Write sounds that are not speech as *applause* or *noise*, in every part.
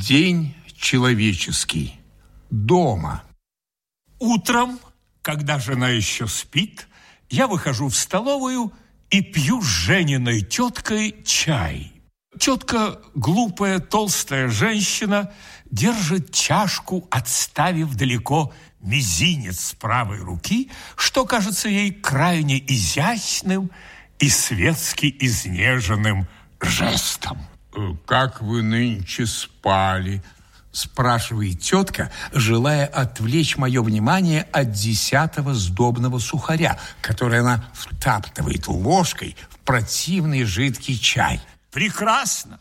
День человеческий. Дома. Утром, когда жена еще спит, я выхожу в столовую и пью с Жениной теткой чай. Тетка, глупая, толстая женщина, держит чашку, отставив далеко мизинец правой руки, что кажется ей крайне изящным и светски изнеженным жестом. Э, «Как вы нынче спали?» спрашивает тетка, желая отвлечь мое внимание от десятого сдобного сухаря, который она втаптывает ложкой в противный жидкий чай. «Прекрасно!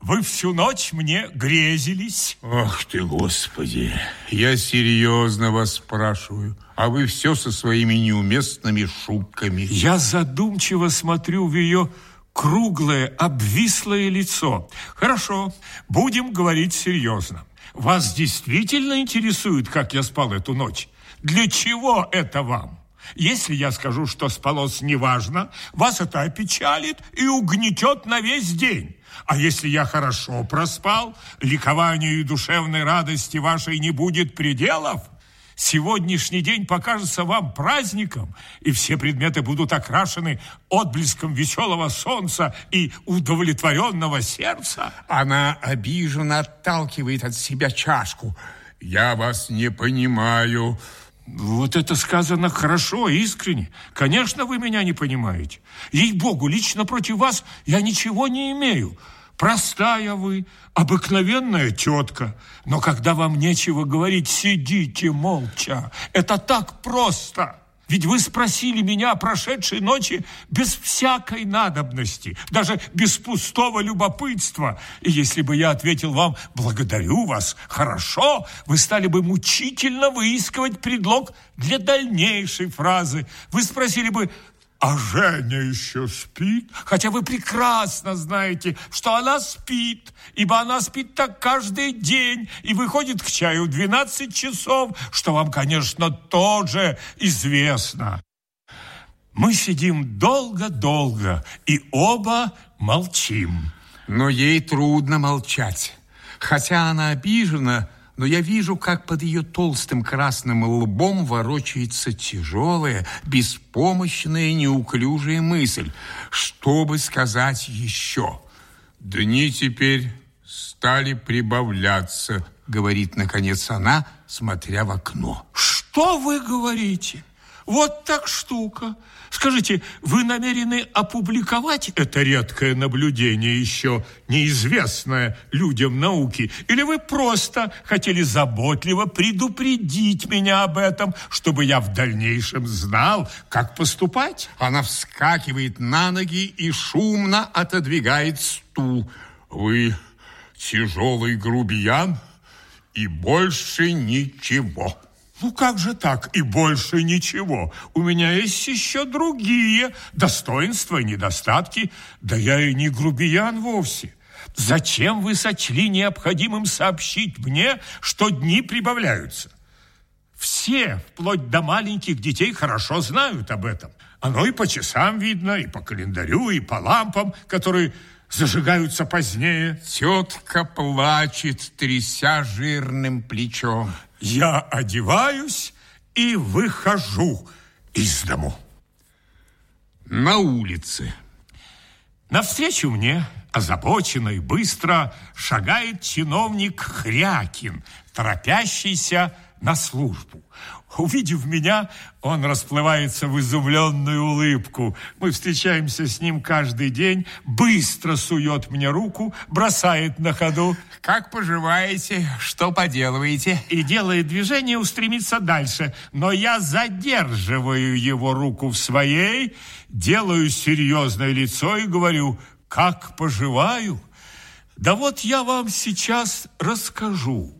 Вы всю ночь мне грезились. Ах ты, Господи! Я серьезно вас спрашиваю, а вы все со своими неуместными шутками. Я задумчиво смотрю в ее круглое, обвислое лицо. Хорошо, будем говорить серьезно. Вас действительно интересует, как я спал эту ночь? Для чего это вам? Если я скажу, что спалось неважно, вас это опечалит и угнетет на весь день. А если я хорошо проспал, ликованию и душевной радости вашей не будет пределов, сегодняшний день покажется вам праздником, и все предметы будут окрашены отблеском веселого солнца и удовлетворенного сердца. Она обиженно отталкивает от себя чашку. Я вас не понимаю. Вот это сказано хорошо, искренне. Конечно, вы меня не понимаете. Ей-богу, лично против вас я ничего не имею. Простая вы, обыкновенная тетка. Но когда вам нечего говорить, сидите молча. Это так просто. Ведь вы спросили меня о прошедшей ночи без всякой надобности, даже без пустого любопытства. И если бы я ответил вам «благодарю вас, хорошо», вы стали бы мучительно выискивать предлог для дальнейшей фразы. Вы спросили бы а Женя еще спит, хотя вы прекрасно знаете, что она спит, ибо она спит так каждый день и выходит к чаю в 12 часов, что вам, конечно, тоже известно. Мы сидим долго-долго и оба молчим. Но ей трудно молчать. Хотя она обижена, но я вижу, как под ее толстым красным лбом ворочается тяжелая, беспомощная, неуклюжая мысль. Что бы сказать еще? Дни теперь стали прибавляться, говорит, наконец, она, смотря в окно. Что вы говорите? Вот так штука. Скажите, вы намерены опубликовать это редкое наблюдение, еще неизвестное людям науки? Или вы просто хотели заботливо предупредить меня об этом, чтобы я в дальнейшем знал, как поступать? Она вскакивает на ноги и шумно отодвигает стул. Вы тяжелый грубиян и больше ничего. Ну как же так? И больше ничего. У меня есть еще другие достоинства и недостатки. Да я и не грубиян вовсе. Зачем вы сочли необходимым сообщить мне, что дни прибавляются? Все, вплоть до маленьких детей, хорошо знают об этом. Оно и по часам видно, и по календарю, и по лампам, которые зажигаются позднее. Тетка плачет, тряся жирным плечом. Я одеваюсь и выхожу из дому. На улице. Навстречу мне, озабоченно и быстро, шагает чиновник Хрякин, торопящийся на службу. Увидев меня, он расплывается в изумленную улыбку. Мы встречаемся с ним каждый день, быстро сует мне руку, бросает на ходу. «Как поживаете? Что поделываете?» И делает движение устремиться дальше. Но я задерживаю его руку в своей, делаю серьезное лицо и говорю «Как поживаю?» Да вот я вам сейчас расскажу.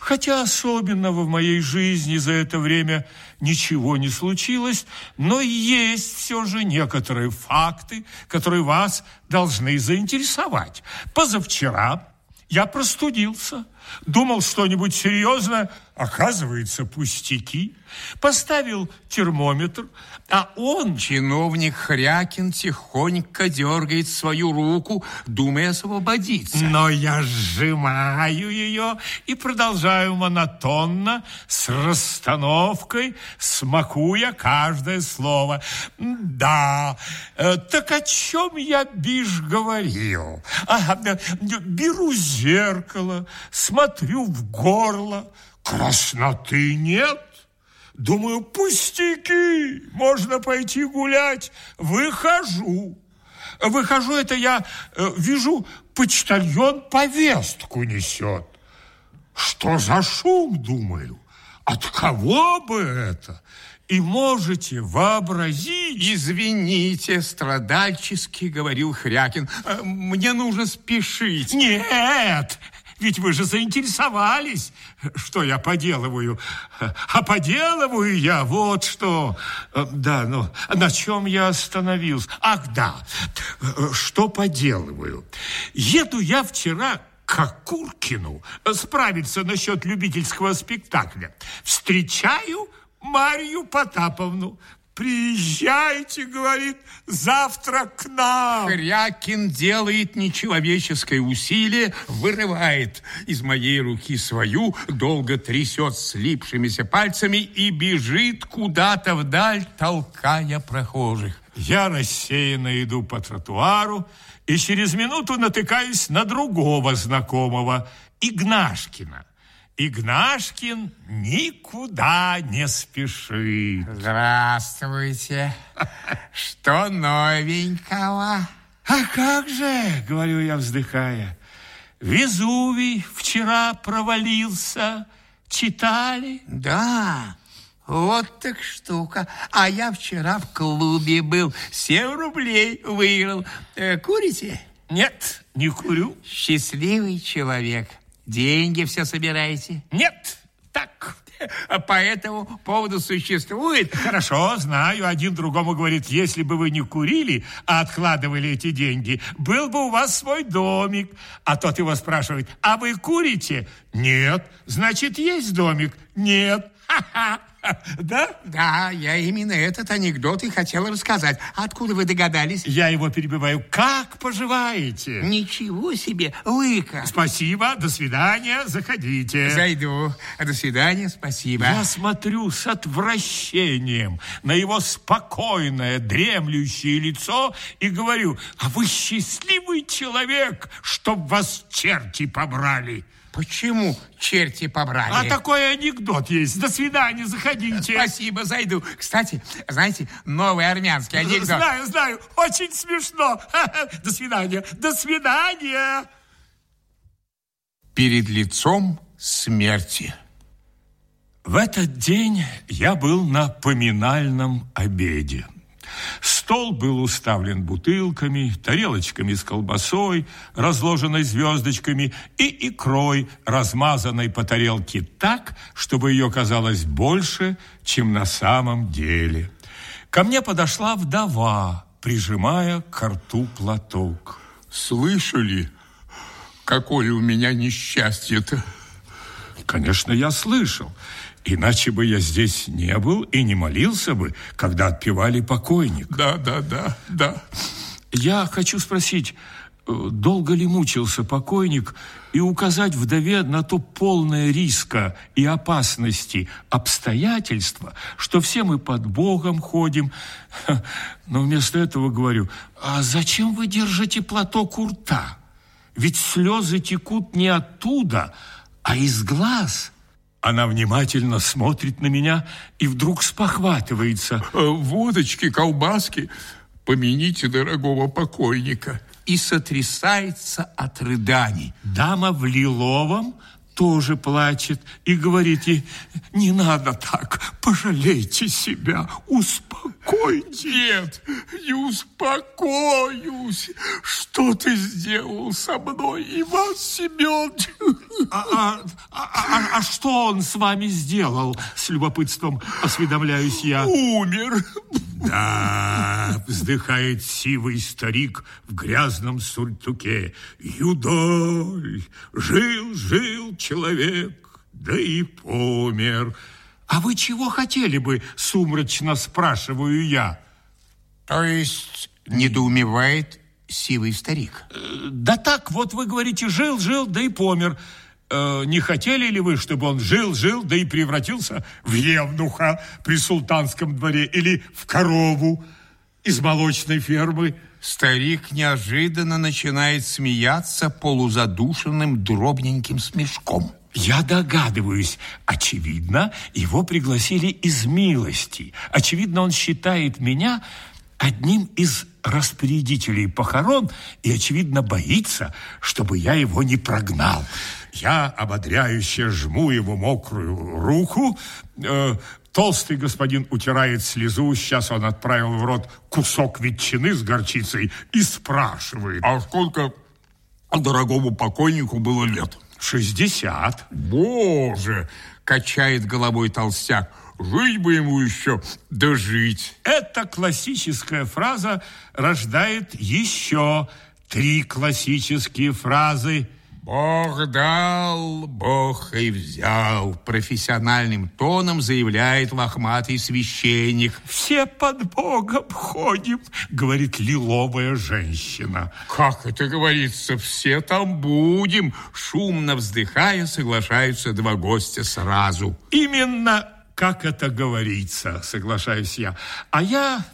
Хотя особенного в моей жизни за это время ничего не случилось, но есть все же некоторые факты, которые вас должны заинтересовать. Позавчера я простудился – Думал что-нибудь серьезное, оказывается, пустяки. Поставил термометр, а он... Чиновник Хрякин тихонько дергает свою руку, думая освободиться. Но я сжимаю ее и продолжаю монотонно, с расстановкой, смакуя каждое слово. Да, э, так о чем я, бишь, говорил? Ага, беру зеркало, смотрю в горло, красноты нет. Думаю, пустяки, можно пойти гулять. Выхожу. Выхожу, это я э, вижу, почтальон повестку несет. Что за шум, думаю? От кого бы это? И можете вообразить... Извините, страдальчески говорил Хрякин. «Э, мне нужно спешить. Нет, ведь вы же заинтересовались, что я поделываю. А поделываю я вот что. Да, ну, на чем я остановился? Ах, да, что поделываю? Еду я вчера к Куркину справиться насчет любительского спектакля. Встречаю Марию Потаповну. Приезжайте, говорит, завтра к нам. Хрякин делает нечеловеческое усилие, вырывает из моей руки свою, долго трясет слипшимися пальцами и бежит куда-то вдаль, толкая прохожих. Я рассеянно иду по тротуару и через минуту натыкаюсь на другого знакомого, Игнашкина. Игнашкин никуда не спешит. Здравствуйте. *laughs* Что новенького? А как же, говорю я, вздыхая, Везувий вчера провалился. Читали? Да, вот так штука. А я вчера в клубе был. Семь рублей выиграл. Э, курите? Нет, не курю. Счастливый человек. Деньги все собираете? Нет, так. По этому поводу существует... Хорошо, знаю. Один другому говорит, если бы вы не курили, а откладывали эти деньги, был бы у вас свой домик. А тот его спрашивает, а вы курите? Нет. Значит, есть домик? Нет. *laughs* Да? Да, я именно этот анекдот и хотел рассказать. Откуда вы догадались? Я его перебиваю. Как поживаете? Ничего себе, вы-ка. Спасибо, до свидания, заходите. Зайду. До свидания, спасибо. Я смотрю с отвращением на его спокойное, дремлющее лицо и говорю, а вы счастливый человек, чтоб вас черти побрали. Почему черти побрали? А такой анекдот есть. До свидания, заходите. Спасибо, зайду. Кстати, знаете, новый армянский анекдот. Знаю, знаю. Очень смешно. *laughs* До свидания. До свидания. Перед лицом смерти. В этот день я был на поминальном обеде. Стол был уставлен бутылками, тарелочками с колбасой, разложенной звездочками, и икрой, размазанной по тарелке так, чтобы ее казалось больше, чем на самом деле. Ко мне подошла вдова, прижимая к рту платок. Слышали, какое у меня несчастье-то? Конечно, я слышал. Иначе бы я здесь не был и не молился бы, когда отпевали покойник. Да, да, да, да. Я хочу спросить, э, долго ли мучился покойник и указать вдове на то полное риска и опасности обстоятельства, что все мы под Богом ходим. Но вместо этого говорю, а зачем вы держите платок у рта? Ведь слезы текут не оттуда, а из глаз – она внимательно смотрит на меня и вдруг спохватывается. Э, водочки, колбаски, помяните дорогого покойника. И сотрясается от рыданий. Дама в лиловом тоже плачет и говорит ей, не надо так, пожалейте себя, успокойтесь. Нет, не успокоюсь. Что ты сделал со мной, Иван Семенович? А, а, а, а, а что он с вами сделал? С любопытством осведомляюсь я. Умер. Да, вздыхает сивый старик в грязном сультуке. Юдоль, жил-жил человек, да и помер. А вы чего хотели бы, сумрачно спрашиваю я? То есть недоумевает сивый старик? Да так, вот вы говорите, жил-жил, да и помер. Э, не хотели ли вы, чтобы он жил-жил, да и превратился в евнуха при султанском дворе или в корову из молочной фермы? Старик неожиданно начинает смеяться полузадушенным дробненьким смешком. Я догадываюсь, очевидно, его пригласили из милости. Очевидно, он считает меня одним из распорядителей похорон и, очевидно, боится, чтобы я его не прогнал. Я ободряюще жму его мокрую руку. Э, толстый господин утирает слезу. Сейчас он отправил в рот кусок ветчины с горчицей и спрашивает. А сколько дорогому покойнику было лет? Шестьдесят. Боже, качает головой толстяк. Жить бы ему еще дожить. Эта классическая фраза рождает еще три классические фразы. Бог дал, Бог и взял. Профессиональным тоном заявляет лохматый священник. Все под Богом ходим, говорит лиловая женщина. Как это говорится, все там будем. Шумно вздыхая, соглашаются два гостя сразу. Именно как это говорится, соглашаюсь я. А я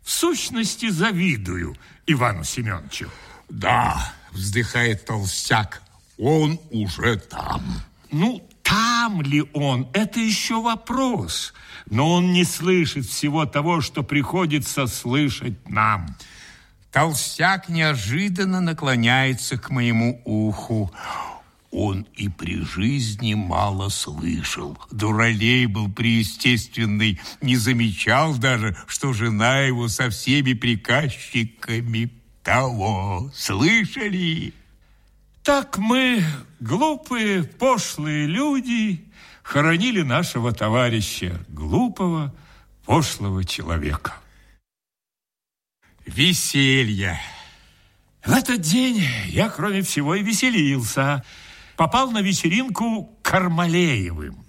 в сущности завидую Ивану Семеновичу. Да, вздыхает толстяк, он уже там. Ну, там ли он, это еще вопрос. Но он не слышит всего того, что приходится слышать нам. Толстяк неожиданно наклоняется к моему уху. Он и при жизни мало слышал. Дуралей был преестественный, не замечал даже, что жена его со всеми приказчиками того. Слышали? Так мы, глупые, пошлые люди, хоронили нашего товарища, глупого, пошлого человека. Веселье. В этот день я, кроме всего, и веселился – попал на вечеринку Кармалеевым.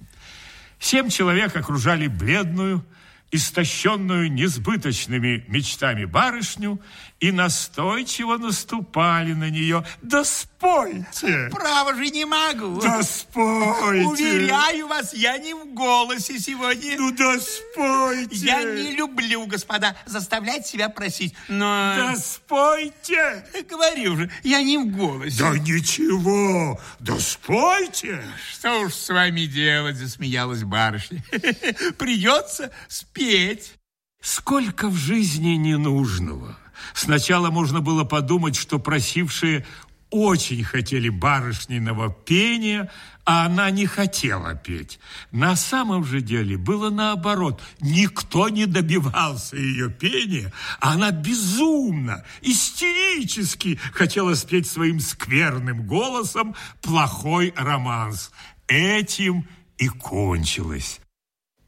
Семь человек окружали бледную, истощенную несбыточными мечтами барышню и настойчиво наступали на нее. Да спойте! Право же не могу. Да спойте! Уверяю вас, я не в голосе сегодня. Ну да спойте! Я не люблю, господа, заставлять себя просить, но... Да спойте! Говорю же, я не в голосе. Да ничего, да спойте! Что уж с вами делать, засмеялась барышня. *laughs* Придется спеть. Сколько в жизни ненужного. Сначала можно было подумать, что просившие очень хотели барышниного пения, а она не хотела петь. На самом же деле было наоборот. Никто не добивался ее пения, а она безумно, истерически хотела спеть своим скверным голосом плохой романс. Этим и кончилось.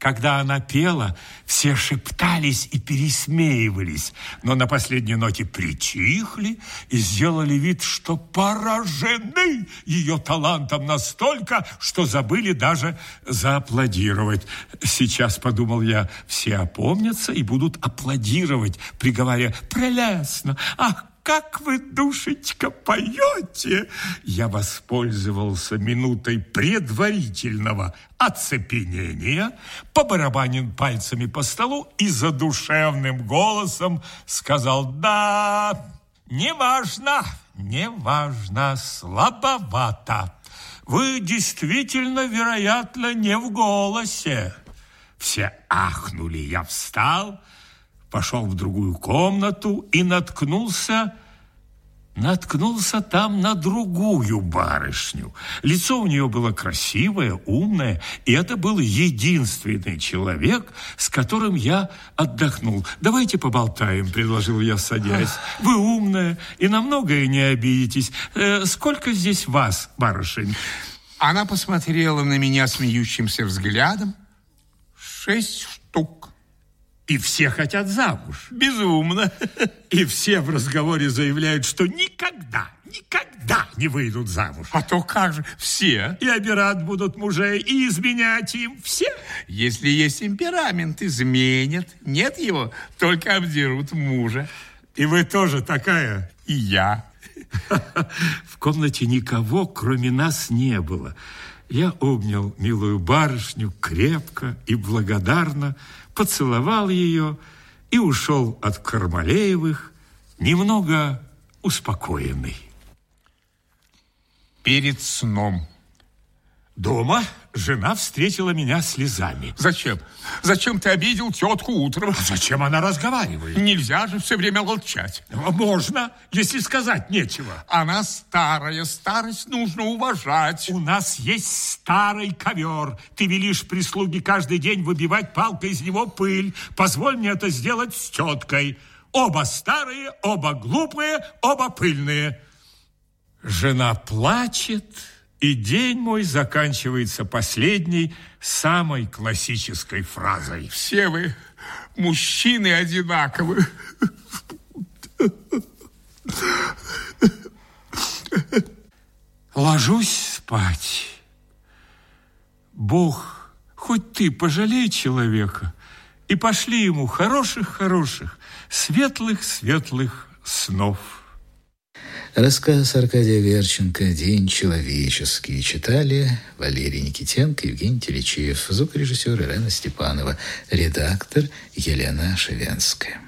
Когда она пела, все шептались и пересмеивались, но на последней ноте притихли и сделали вид, что поражены ее талантом настолько, что забыли даже зааплодировать. Сейчас, подумал я, все опомнятся и будут аплодировать, приговоря «Прелестно! Ах, как вы, душечка, поете!» Я воспользовался минутой предварительного оцепенения, побарабанил пальцами по столу и задушевным голосом сказал «Да, неважно, неважно, слабовато. Вы действительно, вероятно, не в голосе». Все ахнули, я встал, пошел в другую комнату и наткнулся наткнулся там на другую барышню. Лицо у нее было красивое, умное, и это был единственный человек, с которым я отдохнул. «Давайте поболтаем», — предложил я, садясь. «Вы умная и на многое не обидитесь. Э, сколько здесь вас, барышень?» Она посмотрела на меня смеющимся взглядом. «Шесть штук». И все хотят замуж. Безумно. И все в разговоре заявляют, что никогда, никогда не выйдут замуж. А то как же все? И обирать будут мужей, и изменять им все. Если есть темперамент, изменят. Нет его, только обдерут мужа. И вы тоже такая. И я. *laughs* В комнате никого, кроме нас, не было. Я обнял милую барышню крепко и благодарно, поцеловал ее и ушел от Кармалеевых немного успокоенный. Перед сном. Дома жена встретила меня слезами. Зачем? Зачем ты обидел тетку утром? А зачем она разговаривает? Нельзя же все время молчать. Можно, если сказать нечего. Она старая, старость нужно уважать. У нас есть старый ковер. Ты велишь прислуге каждый день выбивать палкой из него пыль. Позволь мне это сделать с теткой. Оба старые, оба глупые, оба пыльные. Жена плачет, и день мой заканчивается последней, самой классической фразой. Все вы, мужчины, одинаковы. Ложусь спать. Бог, хоть ты пожалей человека и пошли ему хороших-хороших, светлых-светлых снов. Рассказ Аркадия Верченко «День человеческий» читали Валерий Никитенко, Евгений Телечиев, звукорежиссер Ирена Степанова, редактор Елена Шевенская.